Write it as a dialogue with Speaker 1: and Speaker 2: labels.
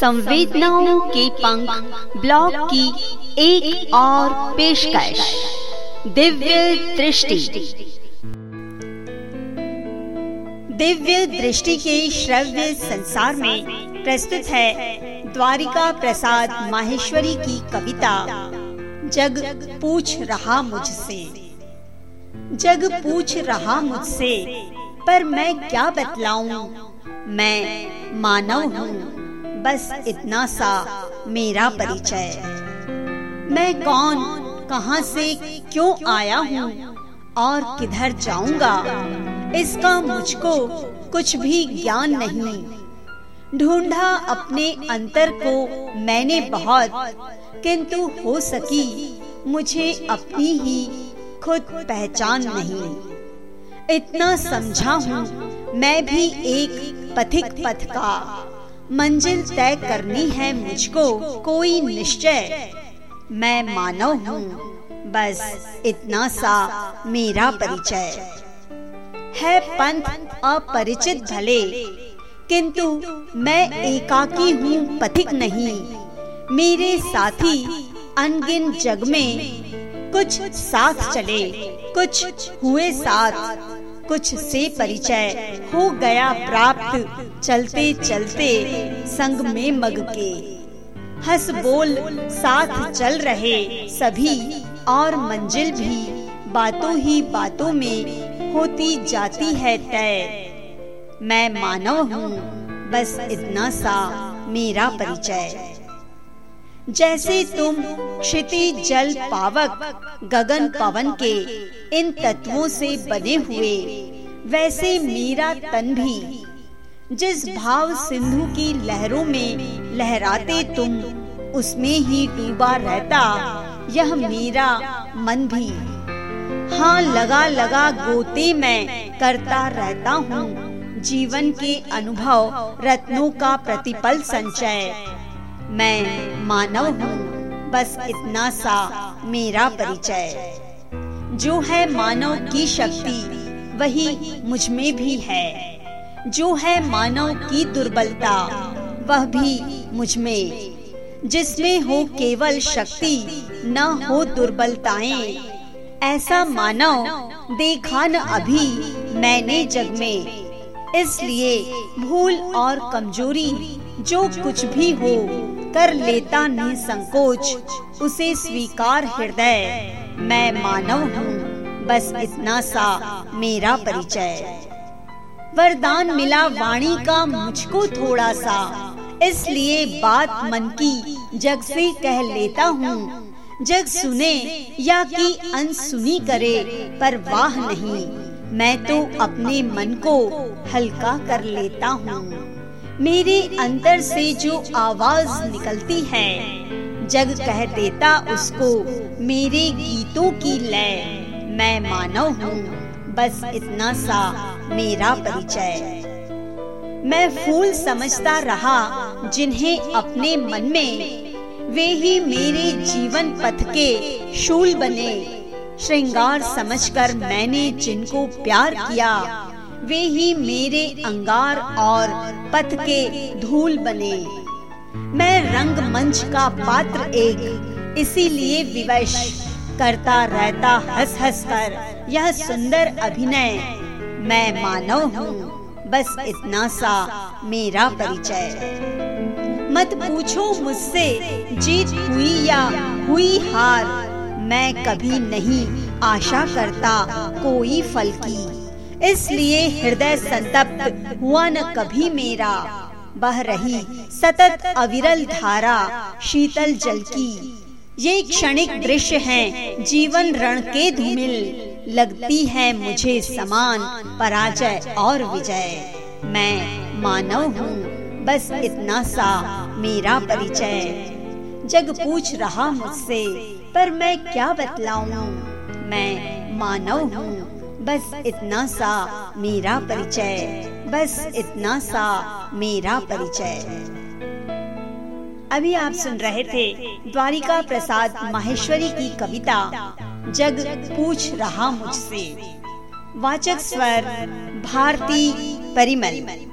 Speaker 1: संवेदनाओं के पंख ब्लॉग की एक और पेशकश, दिव्य दृष्टि।
Speaker 2: दिव्य दृष्टि के श्रव्य संसार में प्रस्तुत है द्वारिका प्रसाद माहेश्वरी की कविता, जग पूछ रहा मुझसे। जग पूछ रहा मुझसे, पर मैं क्या बतलाऊं? मैं मानव हूँ। बस इतना सा मेरा परिचय। मैं कौन, कहाँ से, क्यों आया हूँ और किधर जाऊँगा, इसका मुझको कुछ भी ज्ञान नहीं। ढूंढा अपने अंतर को मैंने बहुत, किंतु हो सकी मुझे अपनी ही खुद पहचान नहीं। इतना समझा हूँ मैं भी एक पथिक पथ का मंजिल तय करनी है मुझको कोई निश्चय। मैं मानव हूँ, बस इतना सा मेरा परिचय। है पंथ अपरिचित भले, किंतु मैं एकाकी हूँ पथिक नहीं। मेरे साथी अनगिन जग में कुछ साथ चले, कुछ हुए साथ, कुछ से परिचय हो गया प्राप्त। चलते चलते संग में मग के। हंस बोल, साथ चल रहे सभी, और मंजिल भी बातों ही बातों में होती जाती है तय। मैं मानव हूँ, बस इतना सा मेरा परिचय। जैसे तुम क्षिति जल पावक, गगन पवन के इन तत्वों से बने हुए, वैसे मेरा तन भी जिस भाव सिंधु की लहरों में लहराते तुम, उसमें ही डूबा रहता यह मेरा मन भी। हाँ लगा लगा गोते में करता रहता हूँ। जीवन के अनुभव रत्नों का प्रतिपल संचय। मैं मानव हूँ, बस इतना सा मेरा परिचय। जो है मानव की शक्ति, वही मुझमें भी है। जो है मानव की दुर्बलता, वह भी मुझमें, जिसमें हो केवल शक्ति, न हो दुर्बलताएँ। ऐसा मानव देखा न अभी मैंने जग में। इसलिए भूल और कमज़ोरी, जो कुछ भी हो, कर लेता नहीं संकोच, उसे स्वीकार हृदय। मैं मानव हूँ, बस इतना सा मेरा परिचय। वरदान मिला वाणी का मुझको थोड़ा सा। इसलिए बात मन की जग से कह लेता हूँ। जग सुने या कि अनसुनी करे पर वाह नहीं। मैं तो अपने मन को हल्का कर लेता हूँ। मेरे अंतर से जो आवाज़ निकलती है, जग कह देता उसको, मेरे गीतों की लय। मैं मानव हूँ। बस इतना सा मेरा परिचय। मैं फूल समझता रहा जिन्हें अपने मन में। वे ही मेरे जीवन पथ के शूल बने। श्रृंगार समझकर मैंने जिनको प्यार किया, वे ही मेरे अंगार और पथ के धूल बने। मैं रंग मंच का पात्र एक, इसीलिए विवश। करता रहता हंस हंस कर। यह सुंदर अभिनय मैं मानव हूँ। बस इतना सा मेरा परिचय। मत पूछो मुझसे, जीत हुई या हुई हार, मैं कभी नहीं आशा करता कोई फल की। इसलिए हृदय संतप्त हुआ न कभी मेरा। बह रही सतत अविरल धारा, शीतल जल की। ये क्षणिक दृश्य हैं। जीवन रण के धूमिल लगती है मुझे समान पराजय और विजय। मैं मानव हूँ, बस इतना सा मेरा परिचय। जग पूछ रहा मुझसे, पर मैं क्या बतलाऊं? मैं मानव हूँ, बस इतना सा मेरा परिचय। बस इतना सा मेरा परिचय। अभी आप सुन रहे थे द्वारिका प्रसाद माहेश्वरी की कविता, जग पूछ रहा मुझसे। वाचक स्वर, भारती परिमल।